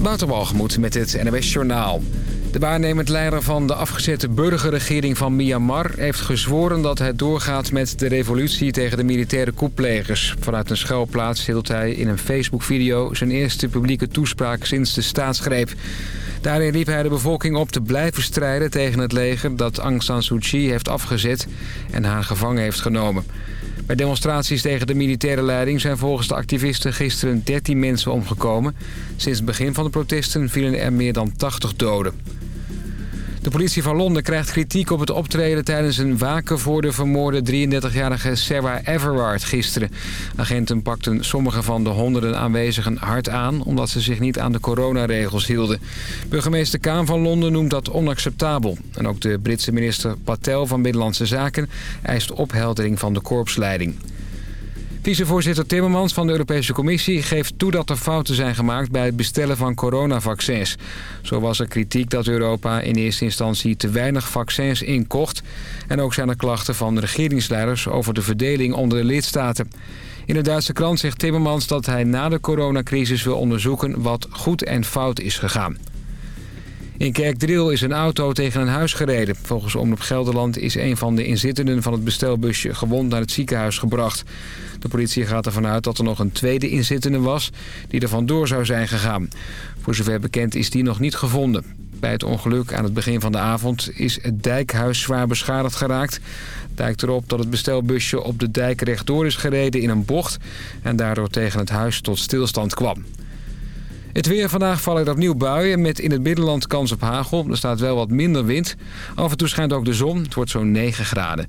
Waterwalgemoed met het NWS Journaal. De waarnemend leider van de afgezette burgerregering van Myanmar... heeft gezworen dat hij doorgaat met de revolutie tegen de militaire koeplegers. Vanuit een schuilplaats hield hij in een Facebook-video... zijn eerste publieke toespraak sinds de staatsgreep. Daarin riep hij de bevolking op te blijven strijden tegen het leger... dat Aung San Suu Kyi heeft afgezet en haar gevangen heeft genomen. Bij demonstraties tegen de militaire leiding zijn volgens de activisten gisteren 13 mensen omgekomen. Sinds het begin van de protesten vielen er meer dan 80 doden. De politie van Londen krijgt kritiek op het optreden tijdens een waken voor de vermoorde 33-jarige Sarah Everard gisteren. Agenten pakten sommige van de honderden aanwezigen hard aan omdat ze zich niet aan de coronaregels hielden. Burgemeester Kaan van Londen noemt dat onacceptabel. En ook de Britse minister Patel van Binnenlandse Zaken eist opheldering van de korpsleiding. Vicevoorzitter Timmermans van de Europese Commissie geeft toe dat er fouten zijn gemaakt bij het bestellen van coronavaccins. Zo was er kritiek dat Europa in eerste instantie te weinig vaccins inkocht. En ook zijn er klachten van regeringsleiders over de verdeling onder de lidstaten. In de Duitse krant zegt Timmermans dat hij na de coronacrisis wil onderzoeken wat goed en fout is gegaan. In Kerkdriel is een auto tegen een huis gereden. Volgens Omroep Gelderland is een van de inzittenden van het bestelbusje gewond naar het ziekenhuis gebracht. De politie gaat ervan uit dat er nog een tweede inzittende was die er vandoor zou zijn gegaan. Voor zover bekend is die nog niet gevonden. Bij het ongeluk aan het begin van de avond is het dijkhuis zwaar beschadigd geraakt. Dijkt erop dat het bestelbusje op de dijk rechtdoor is gereden in een bocht... en daardoor tegen het huis tot stilstand kwam. Het weer vandaag vallen er opnieuw buien met in het binnenland kans op hagel. Er staat wel wat minder wind. Af en toe schijnt ook de zon. Het wordt zo'n 9 graden.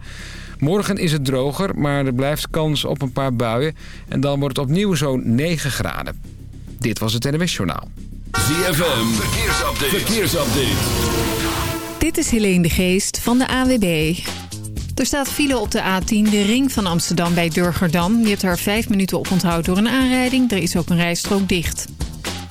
Morgen is het droger, maar er blijft kans op een paar buien. En dan wordt het opnieuw zo'n 9 graden. Dit was het NWS Journaal. ZFM, verkeersupdate. verkeersupdate. Dit is Helene de Geest van de AWB. Er staat file op de A10, de ring van Amsterdam bij Durgerdam. Je hebt er vijf minuten op onthoud door een aanrijding. Er is ook een rijstrook dicht.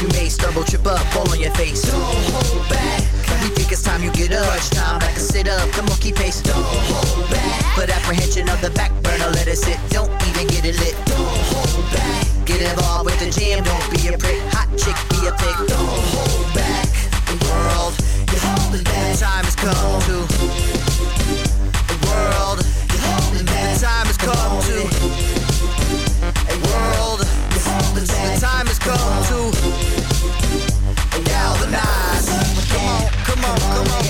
you may stumble, trip up, fall on your face. Don't hold back. We think it's time you get up. Crunch time, back and sit up. Come on, keep pace. Don't hold back. Put apprehension of the back burner, let it sit. Don't even get it lit. Don't hold back. Get involved with the jam, don't be a prick. Hot chick, be a pig. Don't hold back. The world, you're holding back. The time has come to. The world, you're holding back. The time has come to. A world. The time has come to. Come on, come on.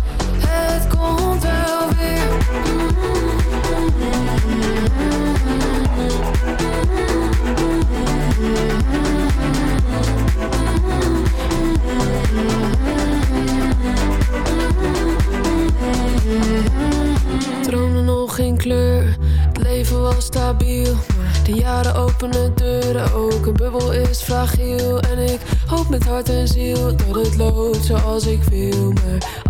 Hart en ziel dat het loopt zoals ik wil. Maar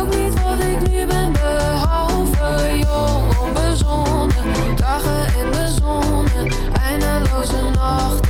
Ook niet wat ik nu ben, behalve jong, onbezonnen. Dagen in de zon, eindeloze nachten.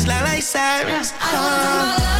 sirens, lie like sirens.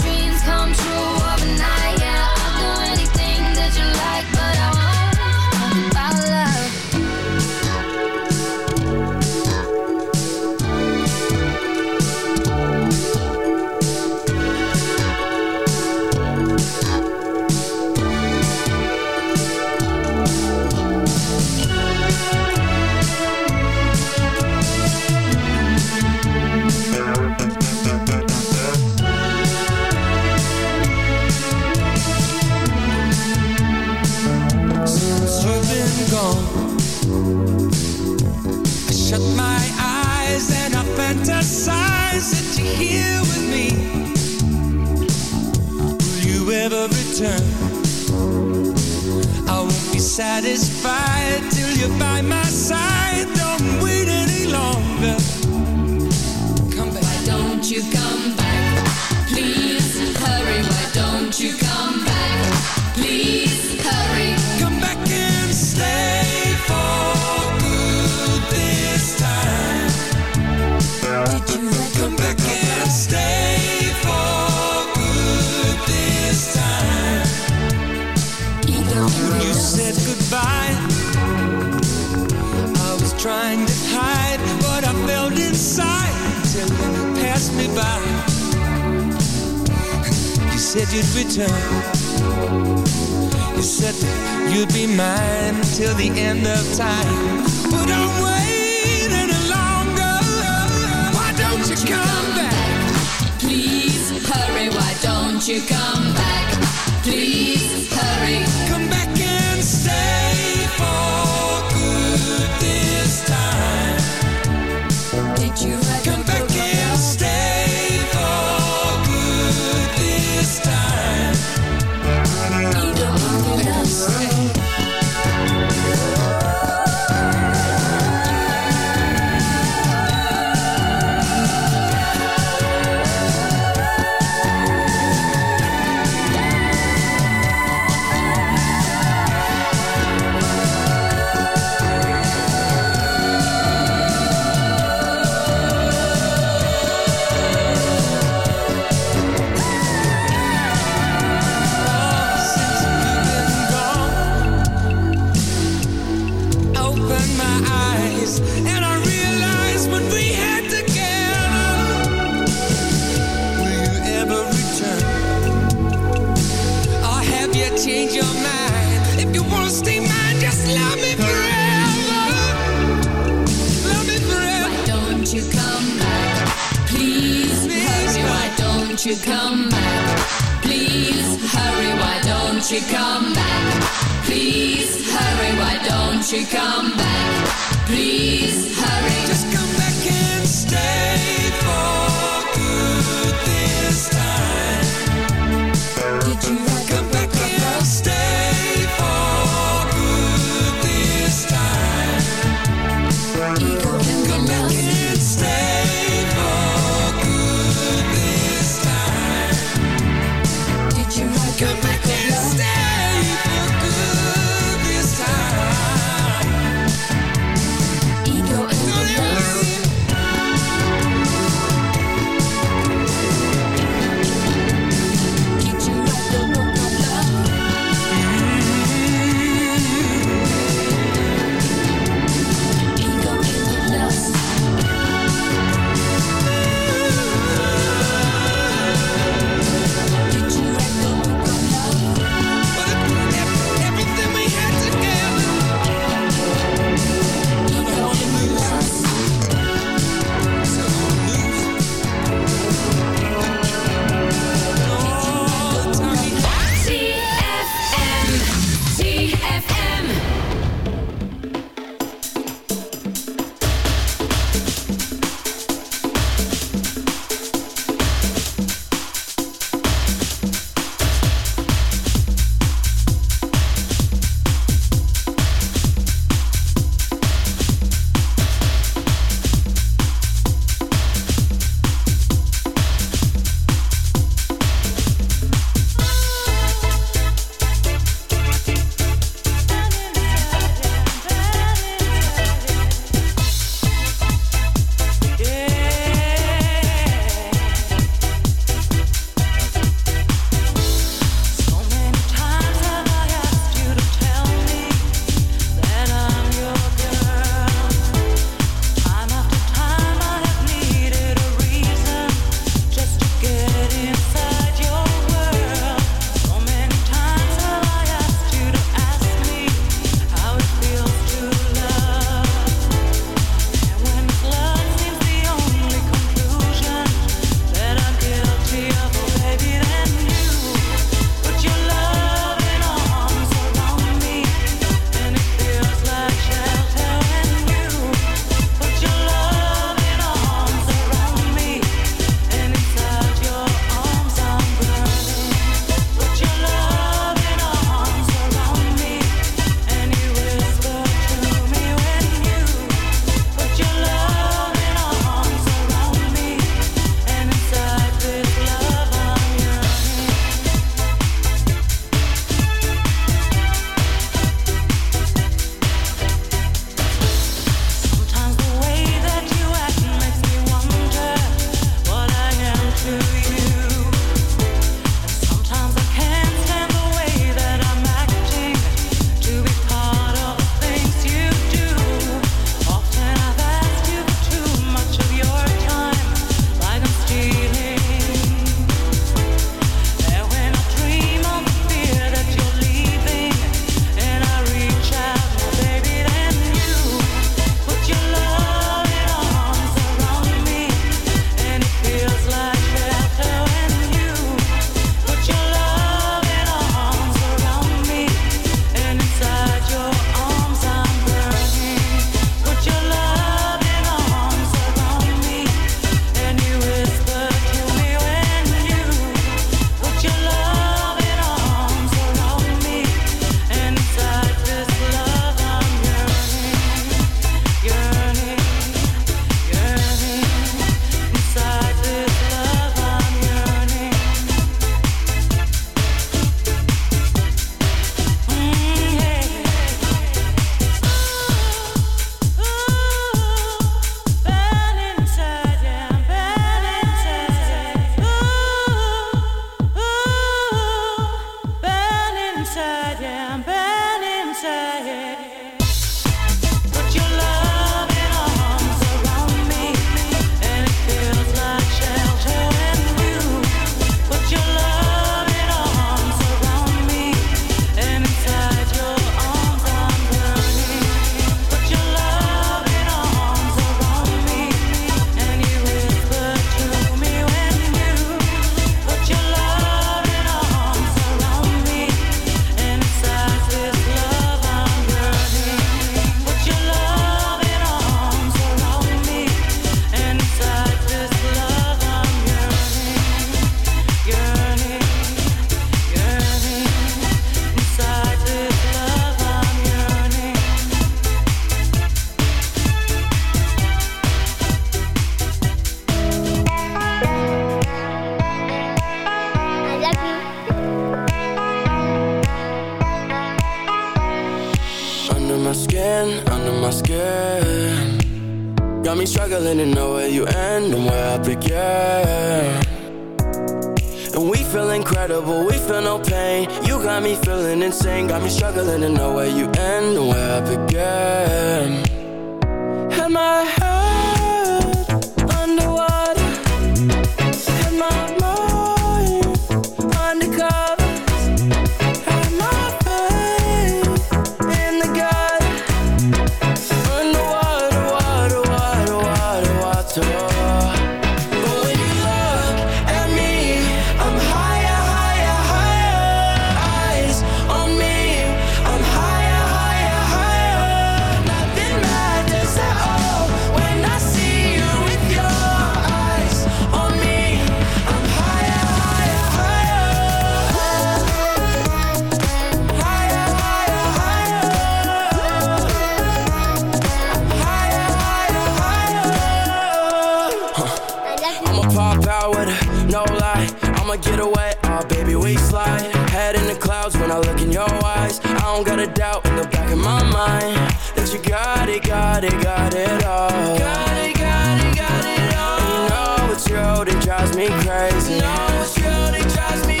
Pop out with no lie. I'ma get away, oh baby, we slide. Head in the clouds when I look in your eyes. I don't got a doubt in the back of my mind that you got it, got it, got it all. Got it, got it, got it all. You know it's true, that drives me crazy. You know it's true, that drives me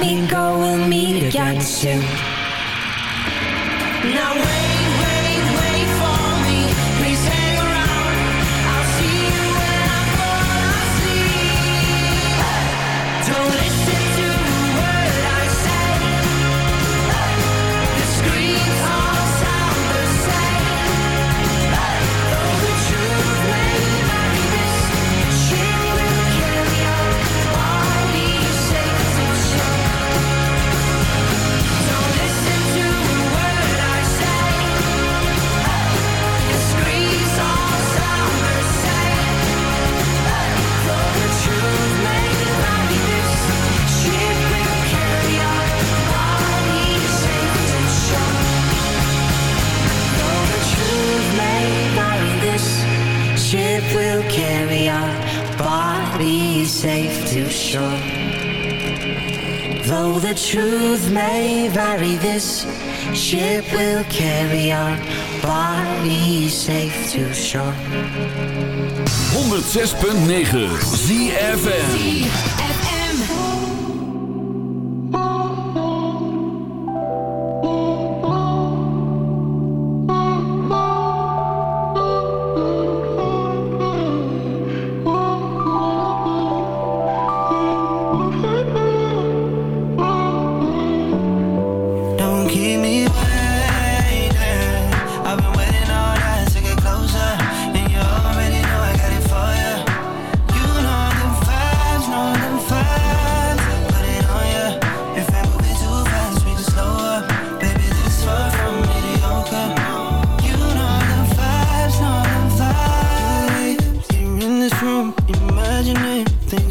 me go, we'll meet again soon. Now will carry our bodies safe to shore. Though the truth may vary, this ship will carry our bodies safe to shore. 106.9 ZFN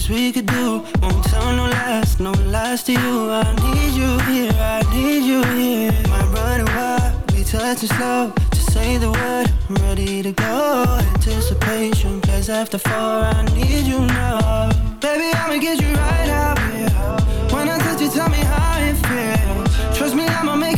things we could do. Won't tell no lies, no lies to you. I need you here, I need you here. My running wild, we touching slow? Just say the word, I'm ready to go. Anticipation, cause after four I need you now. Baby, I'ma get you right out here. When I touch you, tell me how it feels. Trust me, I'ma make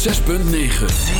6.9